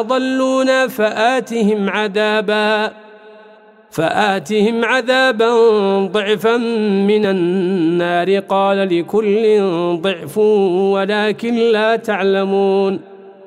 أضلونا فآتهم عذابا فآتهم عذابا ضعفا من النار. قال لكل ضعف ولكن لا تعلمون.